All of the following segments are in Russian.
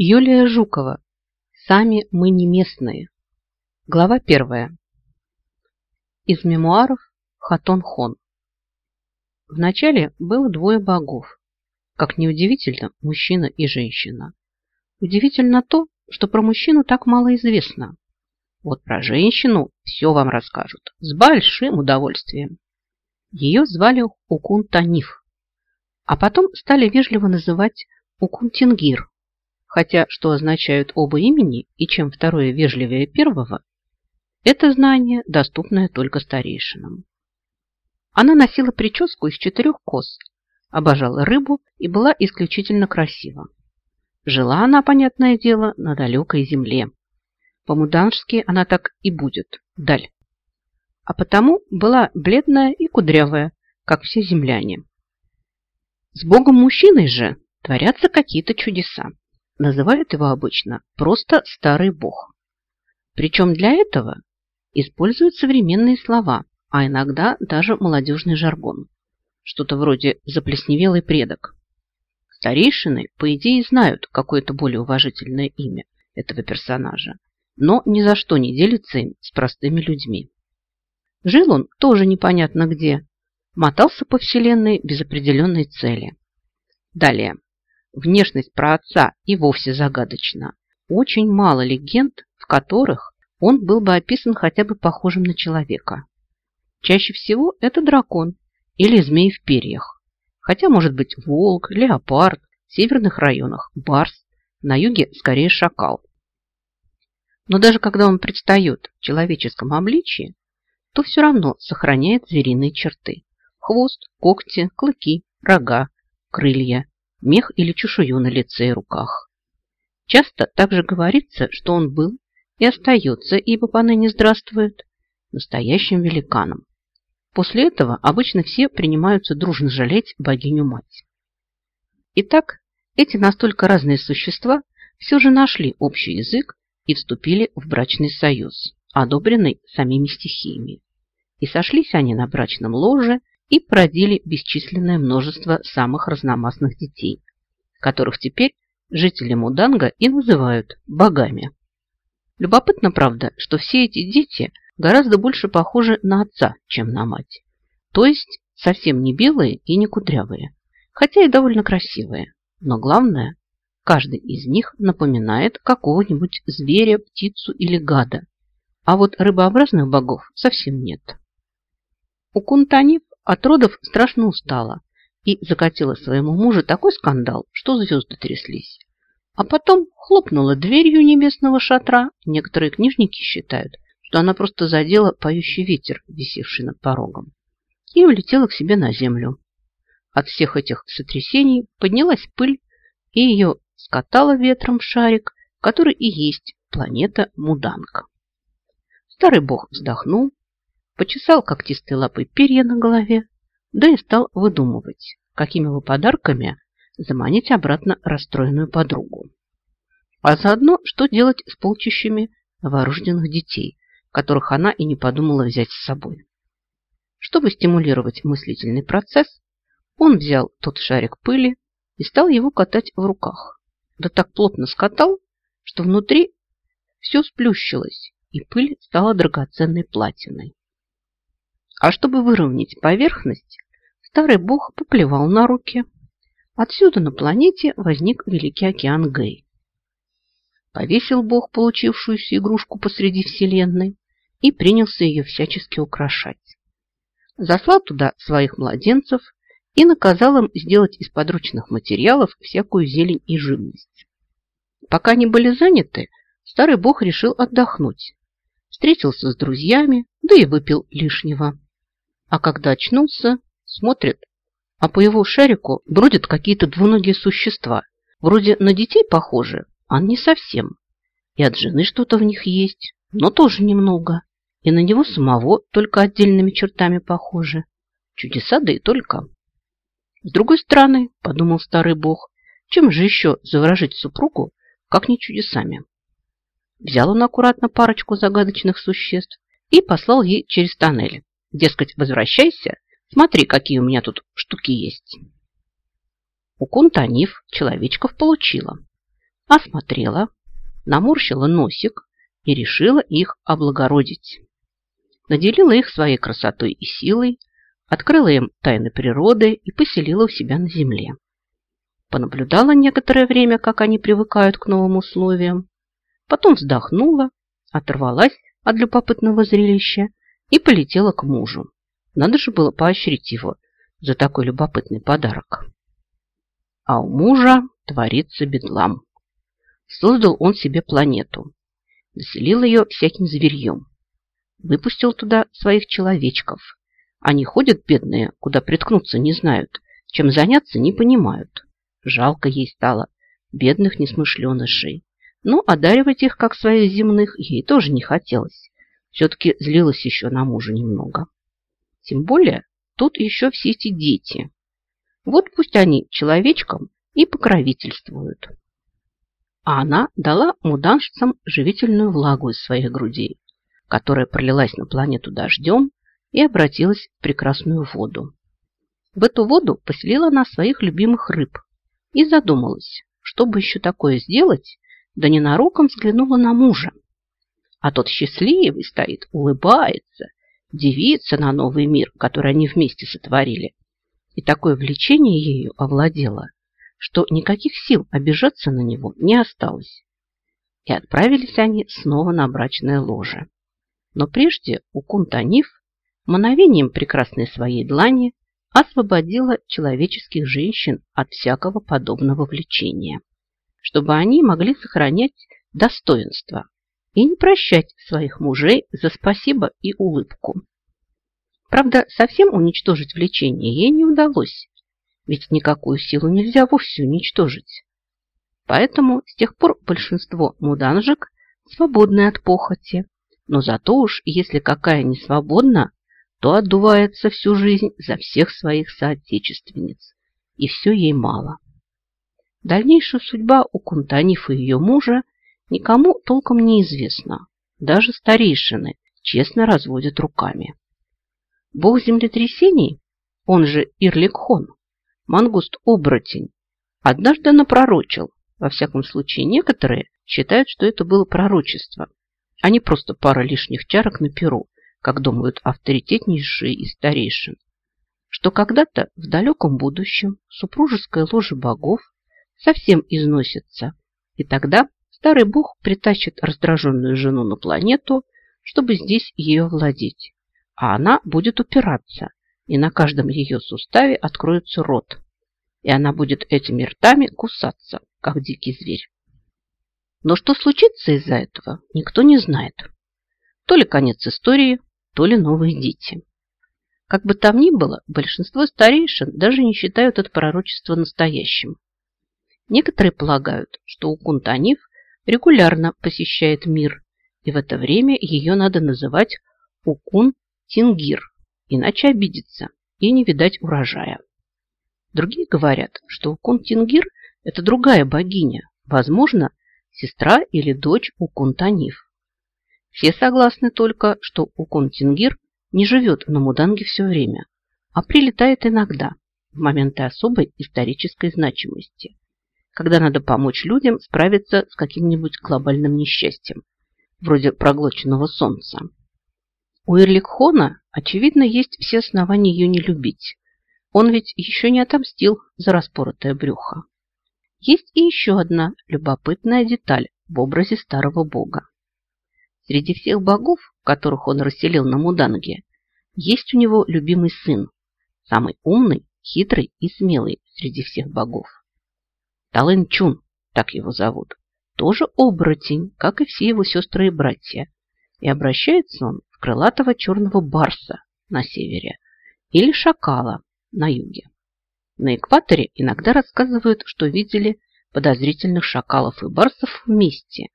Юлия Жукова. Сами мы не местные. Глава первая. Из мемуаров Хатон Хон. Вначале было двое богов. Как неудивительно, мужчина и женщина. Удивительно то, что про мужчину так мало известно. Вот про женщину все вам расскажут. С большим удовольствием. Ее звали Укун Таниф. А потом стали вежливо называть Укун Тингир хотя что означают оба имени и чем второе вежливее первого, это знание, доступное только старейшинам. Она носила прическу из четырех кос, обожала рыбу и была исключительно красива. Жила она, понятное дело, на далекой земле. По-мудански она так и будет, даль. А потому была бледная и кудрявая, как все земляне. С богом-мужчиной же творятся какие-то чудеса. Называют его обычно просто «старый бог». Причем для этого используют современные слова, а иногда даже молодежный жаргон. Что-то вроде «заплесневелый предок». Старейшины, по идее, знают какое-то более уважительное имя этого персонажа, но ни за что не делятся им с простыми людьми. Жил он тоже непонятно где, мотался по вселенной без определенной цели. Далее. Внешность про отца и вовсе загадочна. Очень мало легенд, в которых он был бы описан хотя бы похожим на человека. Чаще всего это дракон или змей в перьях. Хотя может быть волк, леопард, в северных районах барс, на юге скорее шакал. Но даже когда он предстает в человеческом обличии, то все равно сохраняет звериные черты. Хвост, когти, клыки, рога, крылья мех или чешую на лице и руках. Часто также говорится, что он был и остается, ибо поныне здравствует, настоящим великаном. После этого обычно все принимаются дружно жалеть богиню-мать. Итак, эти настолько разные существа все же нашли общий язык и вступили в брачный союз, одобренный самими стихиями. И сошлись они на брачном ложе и породили бесчисленное множество самых разномастных детей, которых теперь жители Муданга и называют богами. Любопытно, правда, что все эти дети гораздо больше похожи на отца, чем на мать. То есть совсем не белые и не кудрявые, хотя и довольно красивые. Но главное, каждый из них напоминает какого-нибудь зверя, птицу или гада. А вот рыбообразных богов совсем нет. У Кунтанив от родов страшно устала и закатила своему мужу такой скандал, что звезды тряслись. А потом хлопнула дверью небесного шатра. Некоторые книжники считают, что она просто задела поющий ветер, висевший над порогом, и улетела к себе на землю. От всех этих сотрясений поднялась пыль, и ее скатала ветром шарик, который и есть планета Муданка. Старый бог вздохнул, почесал когтистой лапой перья на голове, да и стал выдумывать, какими бы подарками заманить обратно расстроенную подругу. А заодно, что делать с полчищами новорожденных детей, которых она и не подумала взять с собой. Чтобы стимулировать мыслительный процесс, он взял тот шарик пыли и стал его катать в руках. Да так плотно скатал, что внутри все сплющилось, и пыль стала драгоценной платиной. А чтобы выровнять поверхность, старый бог поплевал на руки. Отсюда на планете возник Великий океан Гэй. Повесил бог получившуюся игрушку посреди вселенной и принялся ее всячески украшать. Заслал туда своих младенцев и наказал им сделать из подручных материалов всякую зелень и живность. Пока они были заняты, старый бог решил отдохнуть. Встретился с друзьями, да и выпил лишнего. А когда очнулся, смотрит, а по его шарику бродят какие-то двуногие существа. Вроде на детей похожи, а не совсем. И от жены что-то в них есть, но тоже немного. И на него самого только отдельными чертами похожи. Чудеса, да и только. С другой стороны, подумал старый бог, чем же еще заворожить супругу, как не чудесами. Взял он аккуратно парочку загадочных существ и послал ей через тоннель. Дескать, возвращайся, смотри, какие у меня тут штуки есть. У Кунтанив человечков получила. осмотрела, наморщила носик и решила их облагородить. Наделила их своей красотой и силой, открыла им тайны природы и поселила у себя на земле. Понаблюдала некоторое время, как они привыкают к новым условиям, потом вздохнула, оторвалась от любопытного зрелища и полетела к мужу. Надо же было поощрить его за такой любопытный подарок. А у мужа творится бедлам. Создал он себе планету, заселил ее всяким зверьем, выпустил туда своих человечков. Они ходят бедные, куда приткнуться не знают, чем заняться не понимают. Жалко ей стало бедных несмышленышей. Но одаривать их, как своих земных, ей тоже не хотелось. Все-таки злилась еще на мужа немного. Тем более, тут еще все эти дети. Вот пусть они человечкам и покровительствуют. А она дала муданшцам живительную влагу из своих грудей, которая пролилась на планету дождем и обратилась в прекрасную воду. В эту воду поселила она своих любимых рыб и задумалась, чтобы еще такое сделать, да ненароком взглянула на мужа. А тот счастливый стоит, улыбается, дивится на новый мир, который они вместе сотворили. И такое влечение ею овладело, что никаких сил обижаться на него не осталось. И отправились они снова на брачное ложе. Но прежде у Кунтаниф мановением прекрасной своей длани освободила человеческих женщин от всякого подобного влечения, чтобы они могли сохранять достоинство и не прощать своих мужей за спасибо и улыбку. Правда, совсем уничтожить влечение ей не удалось, ведь никакую силу нельзя вовсе уничтожить. Поэтому с тех пор большинство муданжек свободны от похоти, но зато уж, если какая не свободна, то отдувается всю жизнь за всех своих соотечественниц, и все ей мало. Дальнейшая судьба у Кунтанифа и ее мужа никому толком не известна. Даже старейшины честно разводят руками. Бог землетрясений, он же Ирликхон, мангуст-оборотень, однажды напророчил, во всяком случае некоторые считают, что это было пророчество, а не просто пара лишних чарок на перу, как думают авторитетнейшие из старейшин, что когда-то в далеком будущем супружеское ложе богов совсем износится, и тогда старый бог притащит раздраженную жену на планету, чтобы здесь ее владеть, а она будет упираться, и на каждом ее суставе откроется рот, и она будет этими ртами кусаться, как дикий зверь. Но что случится из-за этого, никто не знает. То ли конец истории, то ли новые дети. Как бы там ни было, большинство старейшин даже не считают это пророчество настоящим. Некоторые полагают, что Укун Таниф регулярно посещает мир, и в это время ее надо называть Укун Тингир, иначе обидится и не видать урожая. Другие говорят, что Укун Тингир – это другая богиня, возможно, сестра или дочь Укун Таниф. Все согласны только, что Укун Тингир не живет на Муданге все время, а прилетает иногда, в моменты особой исторической значимости, когда надо помочь людям справиться с каким-нибудь глобальным несчастьем, вроде проглоченного солнца. У Ирликхона, очевидно, есть все основания ее не любить. Он ведь еще не отомстил за распоротое брюхо. Есть и еще одна любопытная деталь в образе старого бога. Среди всех богов, которых он расселил на Муданге, есть у него любимый сын, самый умный, хитрый и смелый среди всех богов. Талын Чун, так его зовут, тоже оборотень, как и все его сестры и братья, и обращается он в крылатого черного барса на севере или шакала на юге. На экваторе иногда рассказывают, что видели подозрительных шакалов и барсов вместе,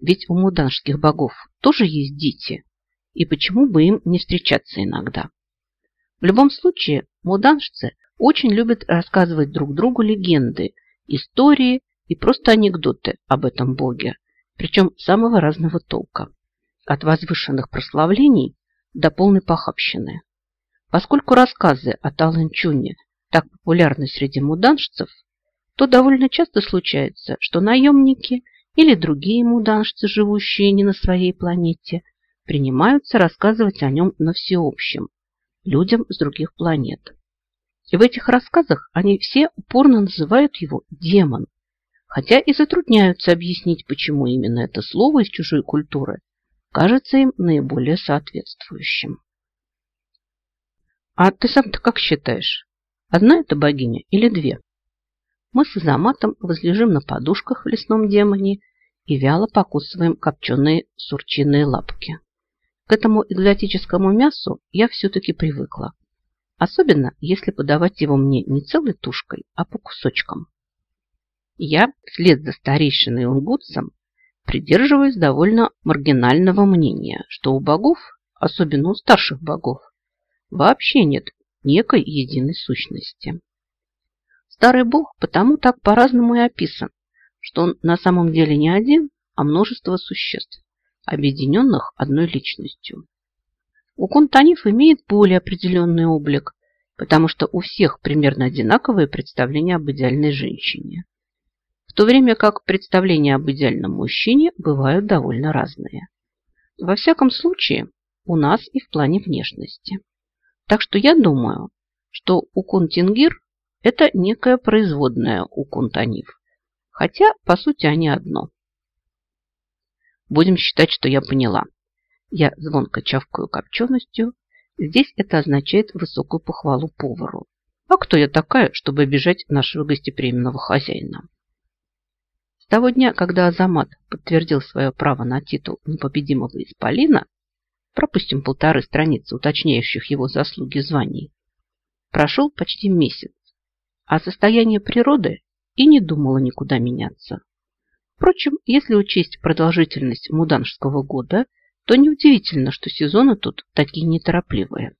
ведь у муданских богов тоже есть дети, и почему бы им не встречаться иногда? В любом случае, муданшцы очень любят рассказывать друг другу легенды, истории и просто анекдоты об этом боге, причем самого разного толка, от возвышенных прославлений до полной похабщины. Поскольку рассказы о Таланчуне так популярны среди муданшцев, то довольно часто случается, что наемники или другие муданшцы, живущие не на своей планете, принимаются рассказывать о нем на всеобщем, людям с других планет. И в этих рассказах они все упорно называют его демон, хотя и затрудняются объяснить, почему именно это слово из чужой культуры кажется им наиболее соответствующим. А ты сам-то как считаешь, одна это богиня или две? Мы с Азаматом возлежим на подушках в лесном демоне и вяло покусываем копченые сурчиные лапки. К этому экзотическому мясу я все-таки привыкла. Особенно, если подавать его мне не целой тушкой, а по кусочкам. Я, вслед за старейшиной Унгутсом, придерживаюсь довольно маргинального мнения, что у богов, особенно у старших богов, вообще нет некой единой сущности. Старый бог потому так по-разному и описан, что он на самом деле не один, а множество существ, объединенных одной личностью. У Кунтаниф имеет более определенный облик, потому что у всех примерно одинаковые представления об идеальной женщине. В то время как представления об идеальном мужчине бывают довольно разные. Во всяком случае, у нас и в плане внешности. Так что я думаю, что у Кунтингир это некое производное у кунтанив. Хотя, по сути, они одно. Будем считать, что я поняла. Я звонко чавкаю копченостью. Здесь это означает высокую похвалу повару. А кто я такая, чтобы обижать нашего гостеприимного хозяина? С того дня, когда Азамат подтвердил свое право на титул непобедимого исполина, пропустим полторы страницы, уточняющих его заслуги званий, прошел почти месяц а состояние природы и не думало никуда меняться. Впрочем, если учесть продолжительность муданжского года, то неудивительно, что сезоны тут такие неторопливые.